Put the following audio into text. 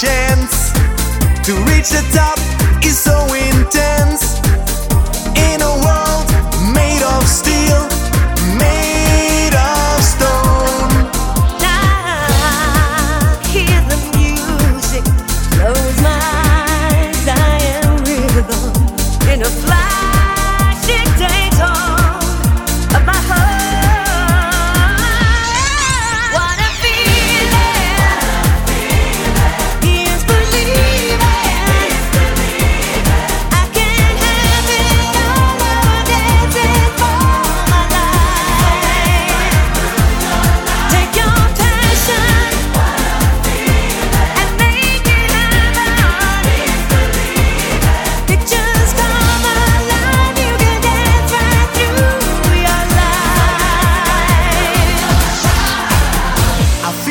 chance to reach the top is so intense.